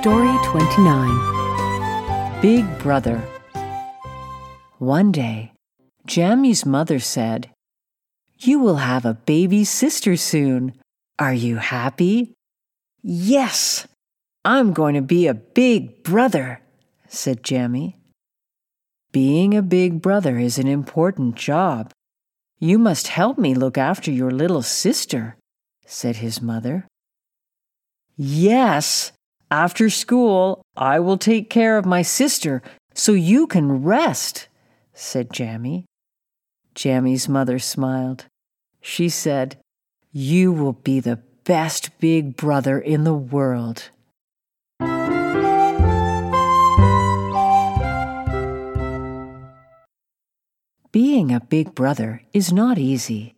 Story 29 Big Brother. One day, Jammy's mother said, You will have a baby sister soon. Are you happy? Yes, I'm going to be a big brother, said Jammy. Being a big brother is an important job. You must help me look after your little sister, said his mother. Yes, after school, I will take care of my sister so you can rest, said Jammy. Jammy's mother smiled. She said, You will be the best big brother in the world. Being a big brother is not easy.